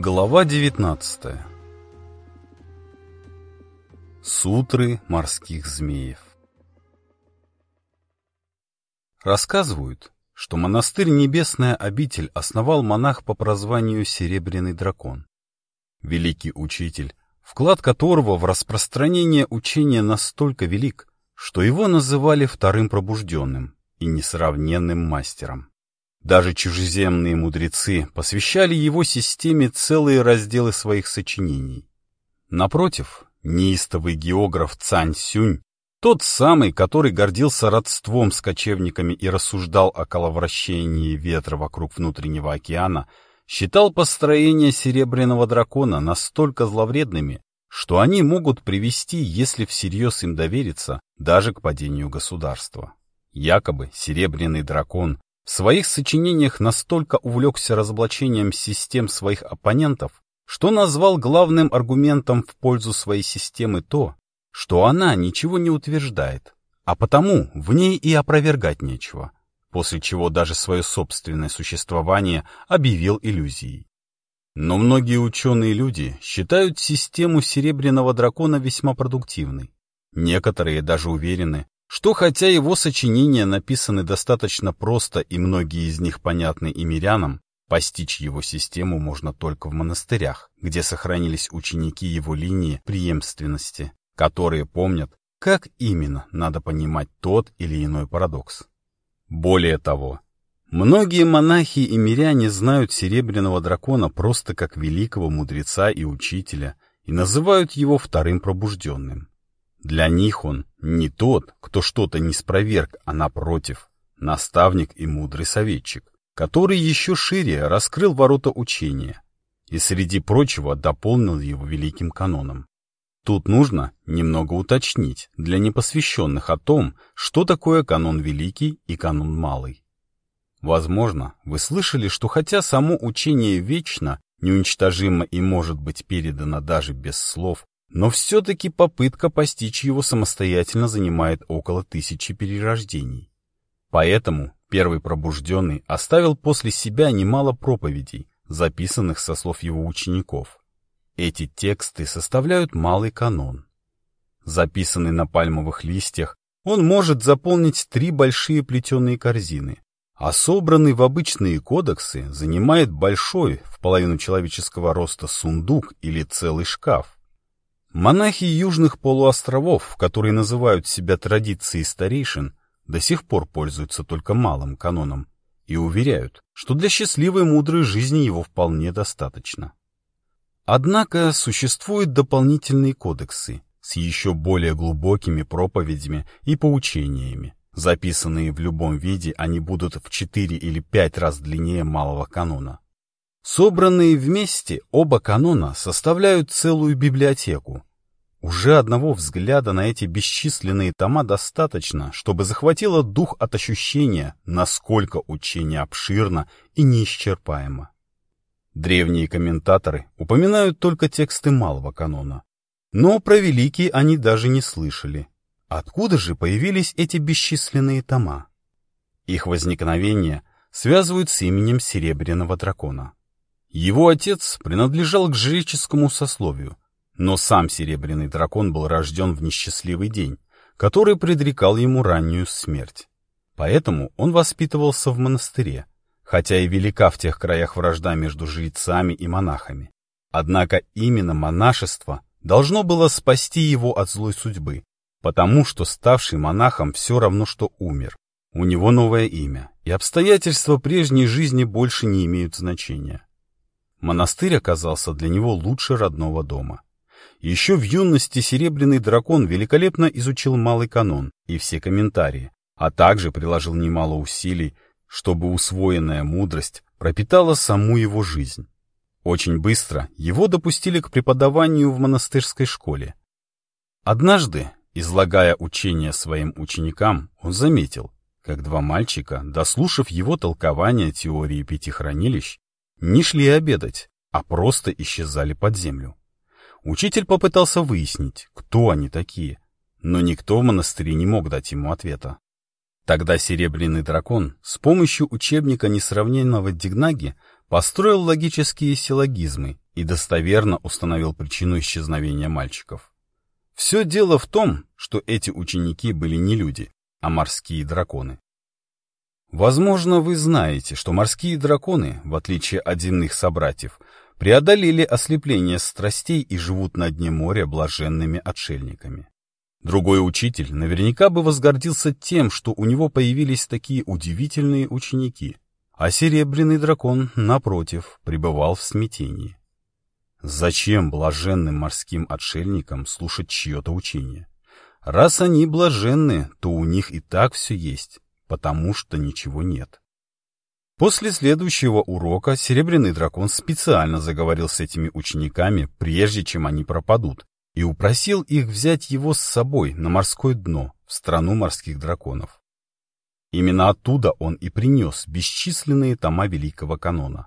Глава 19 Сутры морских змеев Рассказывают, что монастырь Небесная обитель основал монах по прозванию Серебряный дракон. Великий учитель, вклад которого в распространение учения настолько велик, что его называли вторым пробужденным и несравненным мастером. Даже чужеземные мудрецы посвящали его системе целые разделы своих сочинений. Напротив, неистовый географ Цань Сюнь, тот самый, который гордился родством с кочевниками и рассуждал о коловращении ветра вокруг внутреннего океана, считал построение серебряного дракона настолько зловредными, что они могут привести, если всерьез им довериться, даже к падению государства. Якобы серебряный дракон в своих сочинениях настолько увлекся разоблачением систем своих оппонентов, что назвал главным аргументом в пользу своей системы то, что она ничего не утверждает, а потому в ней и опровергать нечего, после чего даже свое собственное существование объявил иллюзией. Но многие ученые люди считают систему Серебряного Дракона весьма продуктивной. Некоторые даже уверены, что хотя его сочинения написаны достаточно просто и многие из них понятны и мирянам, постичь его систему можно только в монастырях, где сохранились ученики его линии преемственности, которые помнят, как именно надо понимать тот или иной парадокс. Более того, многие монахи и миряне знают Серебряного Дракона просто как великого мудреца и учителя и называют его вторым пробужденным. Для них он не тот, кто что-то не спроверг, а напротив, наставник и мудрый советчик, который еще шире раскрыл ворота учения и, среди прочего, дополнил его великим каноном. Тут нужно немного уточнить для непосвященных о том, что такое канон великий и канон малый. Возможно, вы слышали, что хотя само учение вечно, неуничтожимо и может быть передано даже без слов, но все-таки попытка постичь его самостоятельно занимает около тысячи перерождений. Поэтому первый пробужденный оставил после себя немало проповедей, записанных со слов его учеников. Эти тексты составляют малый канон. Записанный на пальмовых листьях, он может заполнить три большие плетеные корзины, а собранный в обычные кодексы занимает большой, в половину человеческого роста, сундук или целый шкаф. Монахи южных полуостровов, которые называют себя традицией старейшин, до сих пор пользуются только малым каноном и уверяют, что для счастливой мудрой жизни его вполне достаточно. Однако существуют дополнительные кодексы с еще более глубокими проповедями и поучениями. Записанные в любом виде, они будут в 4 или 5 раз длиннее малого канона. Собранные вместе оба канона составляют целую библиотеку. Уже одного взгляда на эти бесчисленные тома достаточно, чтобы захватило дух от ощущения, насколько учение обширно и неисчерпаемо. Древние комментаторы упоминают только тексты малого канона. Но про великие они даже не слышали. Откуда же появились эти бесчисленные тома? Их возникновение связывают с именем Серебряного дракона. Его отец принадлежал к жреческому сословию, но сам Серебряный дракон был рожден в несчастливый день, который предрекал ему раннюю смерть. Поэтому он воспитывался в монастыре, хотя и велика в тех краях вражда между жрецами и монахами. Однако именно монашество должно было спасти его от злой судьбы, потому что ставший монахом все равно, что умер. У него новое имя, и обстоятельства прежней жизни больше не имеют значения. Монастырь оказался для него лучше родного дома. Еще в юности Серебряный Дракон великолепно изучил Малый Канон и все комментарии, а также приложил немало усилий, чтобы усвоенная мудрость пропитала саму его жизнь. Очень быстро его допустили к преподаванию в монастырской школе. Однажды, излагая учение своим ученикам, он заметил, как два мальчика, дослушав его толкование теории пяти хранилищ, не шли обедать, а просто исчезали под землю. Учитель попытался выяснить, кто они такие, но никто в монастыре не мог дать ему ответа. Тогда Серебряный Дракон с помощью учебника несравненного Дигнаги построил логические силлогизмы и достоверно установил причину исчезновения мальчиков. Все дело в том, что эти ученики были не люди, а морские драконы. Возможно, вы знаете, что морские драконы, в отличие от земных собратьев, преодолели ослепление страстей и живут на дне моря блаженными отшельниками. Другой учитель наверняка бы возгордился тем, что у него появились такие удивительные ученики, а серебряный дракон, напротив, пребывал в смятении. Зачем блаженным морским отшельникам слушать чье-то учение? Раз они блаженны, то у них и так все есть, потому что ничего нет. После следующего урока Серебряный дракон специально заговорил с этими учениками, прежде чем они пропадут, и упросил их взять его с собой на морское дно, в страну морских драконов. Именно оттуда он и принес бесчисленные тома Великого Канона.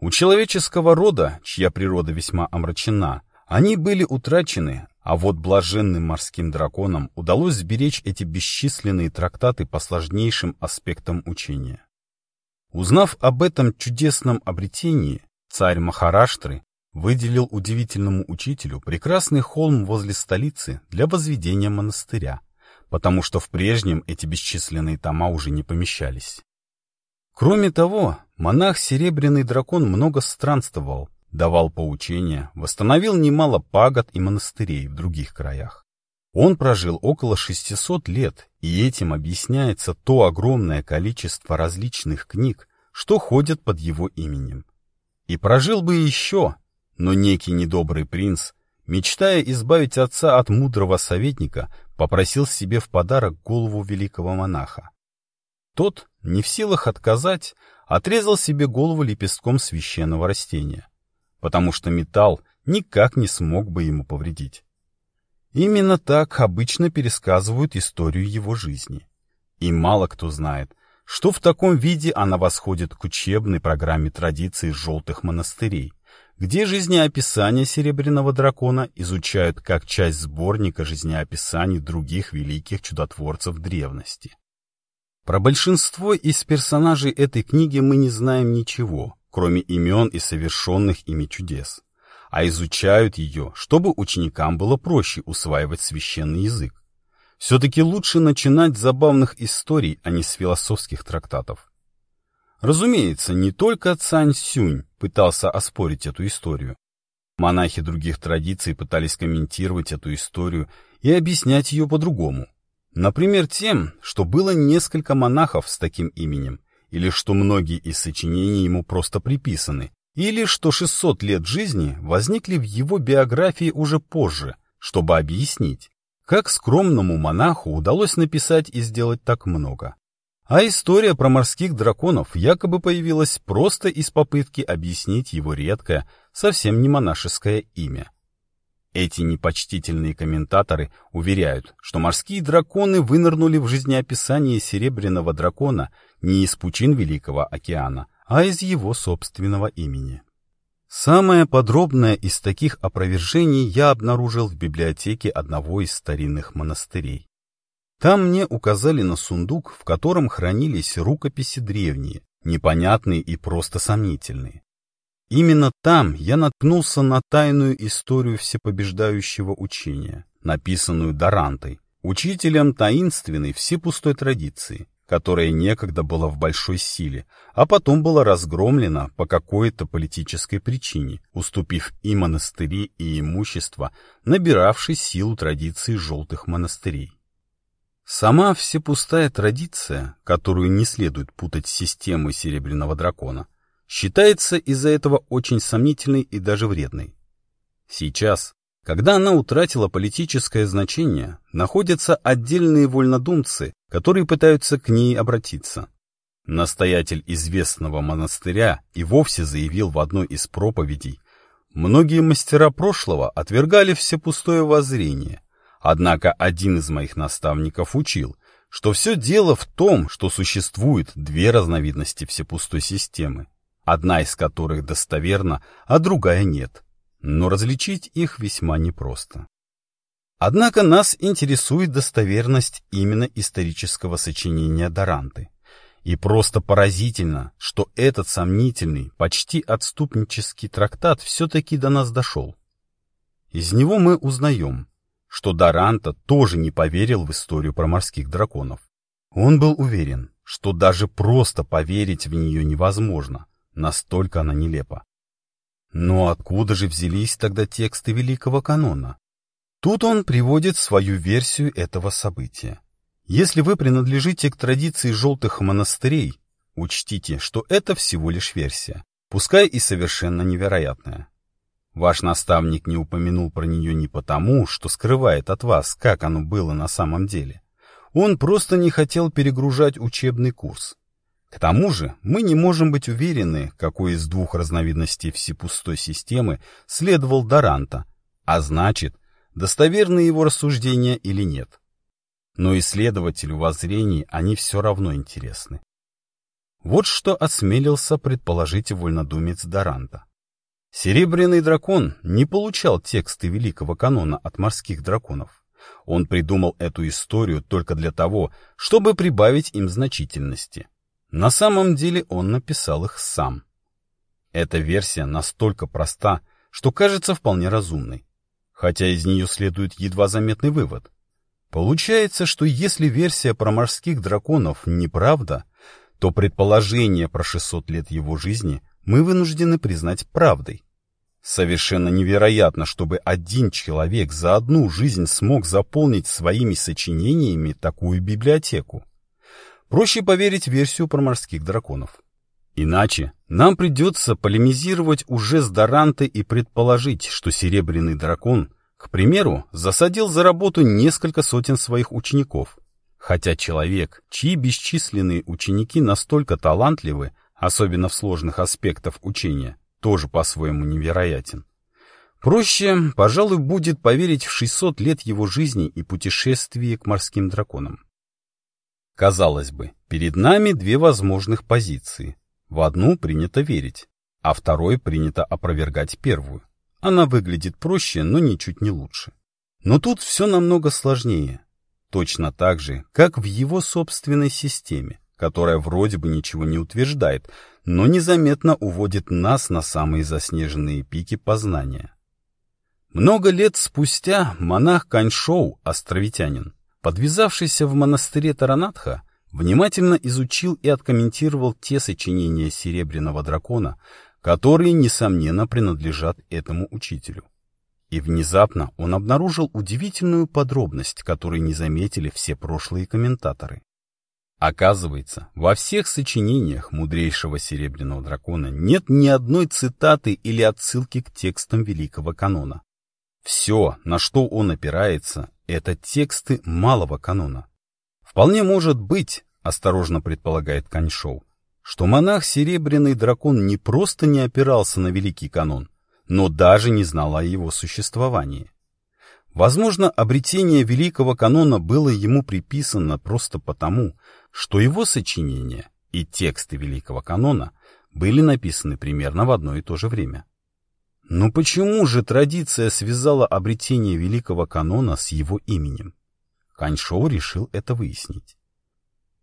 У человеческого рода, чья природа весьма омрачена, они были утрачены, а вот блаженным морским драконам удалось сберечь эти бесчисленные трактаты по сложнейшим аспектам учения. Узнав об этом чудесном обретении, царь Махараштры выделил удивительному учителю прекрасный холм возле столицы для возведения монастыря, потому что в прежнем эти бесчисленные тома уже не помещались. Кроме того, монах Серебряный Дракон много странствовал, давал поучения, восстановил немало пагод и монастырей в других краях. Он прожил около 600 лет, и этим объясняется то огромное количество различных книг, что ходят под его именем. И прожил бы еще, но некий недобрый принц, мечтая избавить отца от мудрого советника, попросил себе в подарок голову великого монаха. Тот, не в силах отказать, отрезал себе голову лепестком священного растения потому что металл никак не смог бы ему повредить. Именно так обычно пересказывают историю его жизни. И мало кто знает, что в таком виде она восходит к учебной программе традиций желтых монастырей, где жизнеописания Серебряного Дракона изучают как часть сборника жизнеописаний других великих чудотворцев древности. Про большинство из персонажей этой книги мы не знаем ничего, кроме имен и совершенных ими чудес, а изучают ее, чтобы ученикам было проще усваивать священный язык. Все-таки лучше начинать с забавных историй, а не с философских трактатов. Разумеется, не только Цань Сюнь пытался оспорить эту историю. Монахи других традиций пытались комментировать эту историю и объяснять ее по-другому. Например, тем, что было несколько монахов с таким именем, или что многие из сочинений ему просто приписаны, или что 600 лет жизни возникли в его биографии уже позже, чтобы объяснить, как скромному монаху удалось написать и сделать так много. А история про морских драконов якобы появилась просто из попытки объяснить его редкое, совсем не монашеское имя. Эти непочтительные комментаторы уверяют, что морские драконы вынырнули в жизнеописании серебряного дракона не из пучин Великого океана, а из его собственного имени. Самое подробное из таких опровержений я обнаружил в библиотеке одного из старинных монастырей. Там мне указали на сундук, в котором хранились рукописи древние, непонятные и просто сомнительные. Именно там я наткнулся на тайную историю всепобеждающего учения, написанную Дарантой, учителем таинственной всепустой традиции, которая некогда была в большой силе, а потом была разгромлена по какой-то политической причине, уступив и монастыри, и имущество, набиравшей силу традиции желтых монастырей. Сама всепустая традиция, которую не следует путать с системой Серебряного Дракона, считается из-за этого очень сомнительной и даже вредной. Сейчас, когда она утратила политическое значение, находятся отдельные вольнодумцы, которые пытаются к ней обратиться. Настоятель известного монастыря и вовсе заявил в одной из проповедей, многие мастера прошлого отвергали все пустое воззрение, однако один из моих наставников учил, что все дело в том, что существует две разновидности всепустой системы одна из которых достоверна, а другая нет, но различить их весьма непросто. Однако нас интересует достоверность именно исторического сочинения Даранты. И просто поразительно, что этот сомнительный, почти отступнический трактат все-таки до нас дошел. Из него мы узнаем, что Даранта тоже не поверил в историю про морских драконов. Он был уверен, что даже просто поверить в нее невозможно, настолько она нелепа. Но откуда же взялись тогда тексты Великого Канона? Тут он приводит свою версию этого события. Если вы принадлежите к традиции желтых монастырей, учтите, что это всего лишь версия, пускай и совершенно невероятная. Ваш наставник не упомянул про нее не потому, что скрывает от вас, как оно было на самом деле. Он просто не хотел перегружать учебный курс. К тому же мы не можем быть уверены, какой из двух разновидностей всепустой системы следовал Даранта, а значит, достоверны его рассуждения или нет. Но исследователю воззрений они все равно интересны. Вот что осмелился предположить вольнодумец Даранта. Серебряный дракон не получал тексты великого канона от морских драконов. Он придумал эту историю только для того, чтобы прибавить им значительности. На самом деле он написал их сам. Эта версия настолько проста, что кажется вполне разумной, хотя из нее следует едва заметный вывод. Получается, что если версия про морских драконов неправда, то предположение про 600 лет его жизни мы вынуждены признать правдой. Совершенно невероятно, чтобы один человек за одну жизнь смог заполнить своими сочинениями такую библиотеку. Проще поверить версию про морских драконов. Иначе нам придется полемизировать уже с Дарантой и предположить, что Серебряный дракон, к примеру, засадил за работу несколько сотен своих учеников. Хотя человек, чьи бесчисленные ученики настолько талантливы, особенно в сложных аспектах учения, тоже по-своему невероятен. Проще, пожалуй, будет поверить в 600 лет его жизни и путешествия к морским драконам. Казалось бы, перед нами две возможных позиции. В одну принято верить, а второй принято опровергать первую. Она выглядит проще, но ничуть не лучше. Но тут все намного сложнее. Точно так же, как в его собственной системе которая вроде бы ничего не утверждает, но незаметно уводит нас на самые заснеженные пики познания. Много лет спустя монах Каньшоу, островитянин, подвязавшийся в монастыре Таранатха, внимательно изучил и откомментировал те сочинения Серебряного Дракона, которые, несомненно, принадлежат этому учителю. И внезапно он обнаружил удивительную подробность, которую не заметили все прошлые комментаторы. Оказывается, во всех сочинениях мудрейшего серебряного дракона нет ни одной цитаты или отсылки к текстам великого канона. Все, на что он опирается, это тексты малого канона. Вполне может быть, осторожно предполагает Каньшоу, что монах Серебряный Дракон не просто не опирался на великий канон, но даже не знал о его существовании. Возможно, обретение великого канона было ему приписано просто потому, что его сочинения и тексты великого канона были написаны примерно в одно и то же время. Но почему же традиция связала обретение великого канона с его именем? Каньшоу решил это выяснить.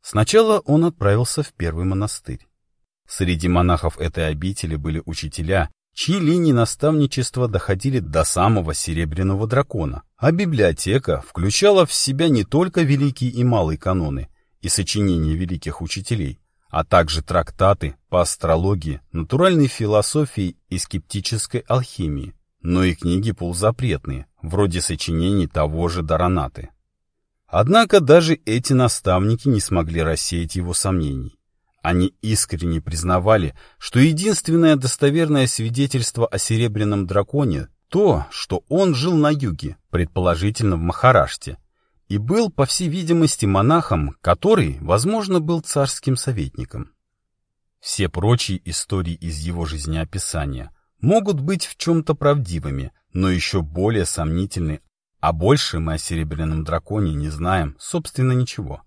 Сначала он отправился в первый монастырь. Среди монахов этой обители были учителя, чьи линии наставничества доходили до самого Серебряного Дракона, а библиотека включала в себя не только великий и малый каноны и сочинения великих учителей, а также трактаты по астрологии, натуральной философии и скептической алхимии, но и книги полузапретные, вроде сочинений того же Даранаты. Однако даже эти наставники не смогли рассеять его сомнений. Они искренне признавали, что единственное достоверное свидетельство о Серебряном Драконе — то, что он жил на юге, предположительно в Махараште, и был, по всей видимости, монахом, который, возможно, был царским советником. Все прочие истории из его жизнеописания могут быть в чем-то правдивыми, но еще более сомнительны, а больше мы о Серебряном Драконе не знаем, собственно, ничего.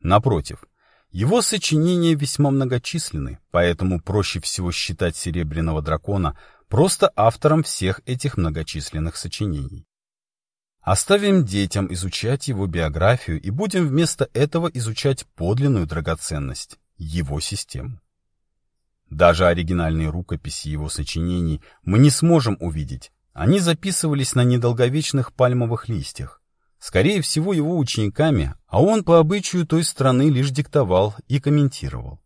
Напротив, его сочинения весьма многочисленны, поэтому проще всего считать Серебряного Дракона просто автором всех этих многочисленных сочинений. Оставим детям изучать его биографию и будем вместо этого изучать подлинную драгоценность, его систему. Даже оригинальные рукописи его сочинений мы не сможем увидеть. Они записывались на недолговечных пальмовых листьях. Скорее всего, его учениками, а он по обычаю той страны лишь диктовал и комментировал.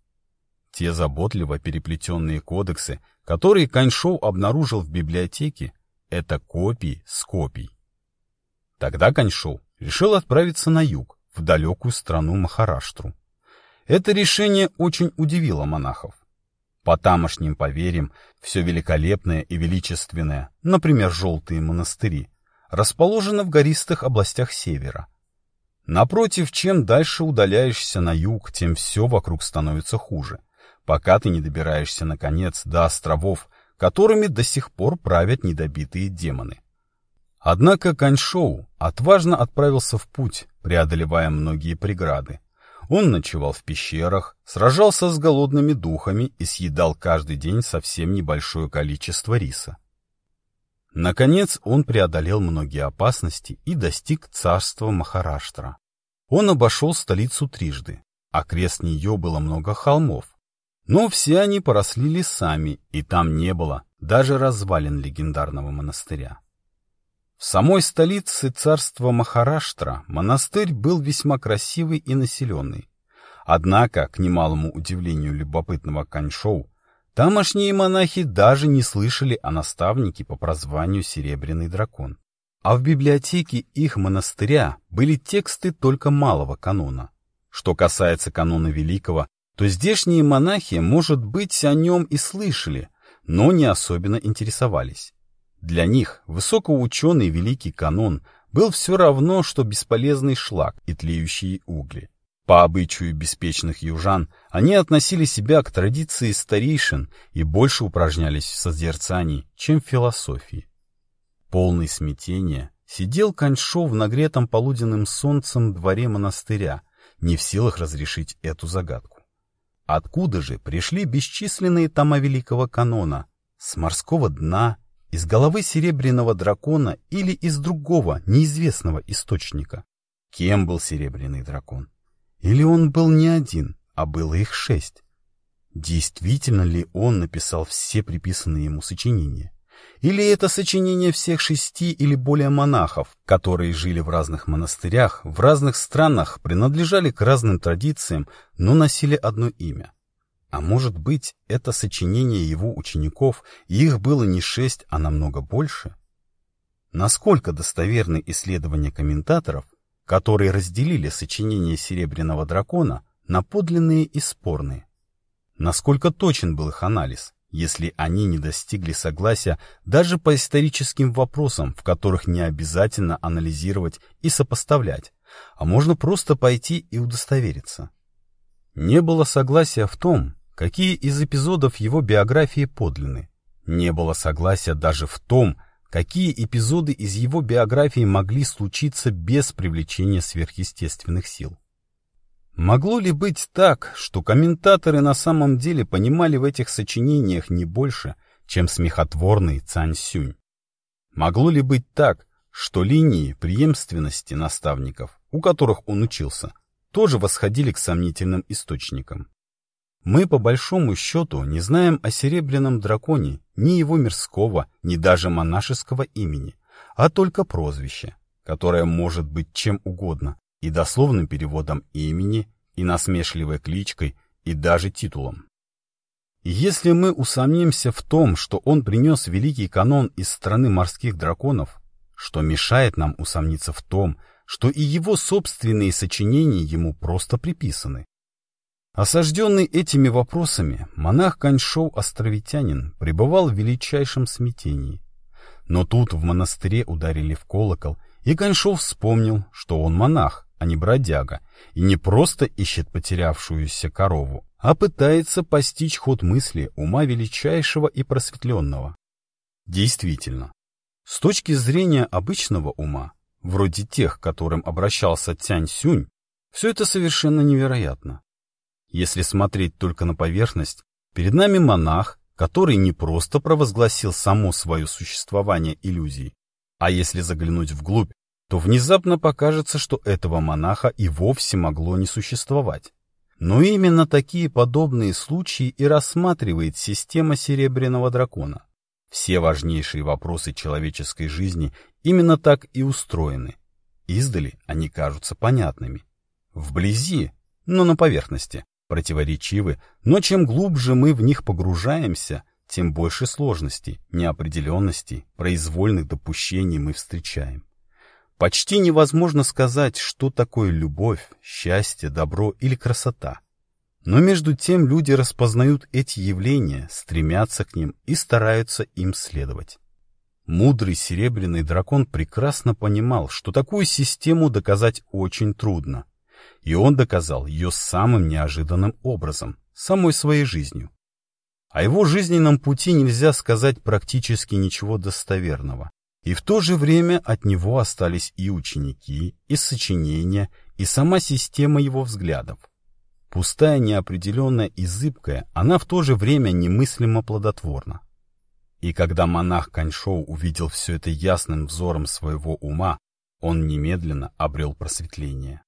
Те заботливо переплетенные кодексы, которые Каньшоу обнаружил в библиотеке, это копии с копий. Тогда Каньшоу решил отправиться на юг, в далекую страну Махараштру. Это решение очень удивило монахов. По тамошним поверьям, все великолепное и величественное, например, желтые монастыри, расположено в гористых областях севера. Напротив, чем дальше удаляешься на юг, тем все вокруг становится хуже, пока ты не добираешься, наконец, до островов, которыми до сих пор правят недобитые демоны. Однако Каньшоу отважно отправился в путь, преодолевая многие преграды, он ночевал в пещерах, сражался с голодными духами и съедал каждый день совсем небольшое количество риса. Наконец он преодолел многие опасности и достиг царства Махараштра. Он обошел столицу трижды, а крест нее было много холмов. Но все они поросли лесами, и там не было даже развалин легендарного монастыря. В самой столице царства Махараштра монастырь был весьма красивый и населенный. Однако, к немалому удивлению любопытного Каньшоу, тамошние монахи даже не слышали о наставнике по прозванию Серебряный дракон. А в библиотеке их монастыря были тексты только малого канона. Что касается канона великого, то здешние монахи, может быть, о нем и слышали, но не особенно интересовались. Для них высокоученый великий канон был все равно, что бесполезный шлак и тлеющие угли. По обычаю беспечных южан, они относили себя к традиции старейшин и больше упражнялись в созерцании, чем в философии. Полный смятения сидел Каньшо в нагретом полуденным солнцем дворе монастыря, не в силах разрешить эту загадку. Откуда же пришли бесчисленные тома великого канона? С морского дна из головы серебряного дракона или из другого, неизвестного источника. Кем был серебряный дракон? Или он был не один, а было их шесть? Действительно ли он написал все приписанные ему сочинения? Или это сочинения всех шести или более монахов, которые жили в разных монастырях, в разных странах, принадлежали к разным традициям, но носили одно имя? А может быть, это сочинение его учеников, и их было не шесть, а намного больше? Насколько достоверны исследования комментаторов, которые разделили сочинение Серебряного дракона на подлинные и спорные? Насколько точен был их анализ, если они не достигли согласия даже по историческим вопросам, в которых не обязательно анализировать и сопоставлять, а можно просто пойти и удостовериться? Не было согласия в том, какие из эпизодов его биографии подлинны. Не было согласия даже в том, какие эпизоды из его биографии могли случиться без привлечения сверхъестественных сил. Могло ли быть так, что комментаторы на самом деле понимали в этих сочинениях не больше, чем смехотворный Цань Сюнь? Могло ли быть так, что линии преемственности наставников, у которых он учился, тоже восходили к сомнительным источникам. Мы, по большому счету, не знаем о Серебряном драконе ни его мирского, ни даже монашеского имени, а только прозвище, которое может быть чем угодно, и дословным переводом имени, и насмешливой кличкой, и даже титулом. И если мы усомнимся в том, что он принес великий канон из страны морских драконов, что мешает нам усомниться в том, что и его собственные сочинения ему просто приписаны. Осажденный этими вопросами, монах Каньшоу-островитянин пребывал в величайшем смятении. Но тут в монастыре ударили в колокол, и Каньшоу вспомнил, что он монах, а не бродяга, и не просто ищет потерявшуюся корову, а пытается постичь ход мысли ума величайшего и просветленного. Действительно, с точки зрения обычного ума, вроде тех, к которым обращался Тянь Сюнь, все это совершенно невероятно. Если смотреть только на поверхность, перед нами монах, который не просто провозгласил само свое существование иллюзий, а если заглянуть вглубь, то внезапно покажется, что этого монаха и вовсе могло не существовать. Но именно такие подобные случаи и рассматривает система Серебряного Дракона. Все важнейшие вопросы человеческой жизни именно так и устроены. Издали они кажутся понятными. Вблизи, но на поверхности, противоречивы, но чем глубже мы в них погружаемся, тем больше сложностей, неопределенностей, произвольных допущений мы встречаем. Почти невозможно сказать, что такое любовь, счастье, добро или красота. Но между тем люди распознают эти явления, стремятся к ним и стараются им следовать. Мудрый серебряный дракон прекрасно понимал, что такую систему доказать очень трудно. И он доказал ее самым неожиданным образом, самой своей жизнью. О его жизненном пути нельзя сказать практически ничего достоверного. И в то же время от него остались и ученики, и сочинения, и сама система его взглядов. Пустая, неопределенная и зыбкая, она в то же время немыслимо плодотворна. И когда монах Каньшоу увидел все это ясным взором своего ума, он немедленно обрел просветление.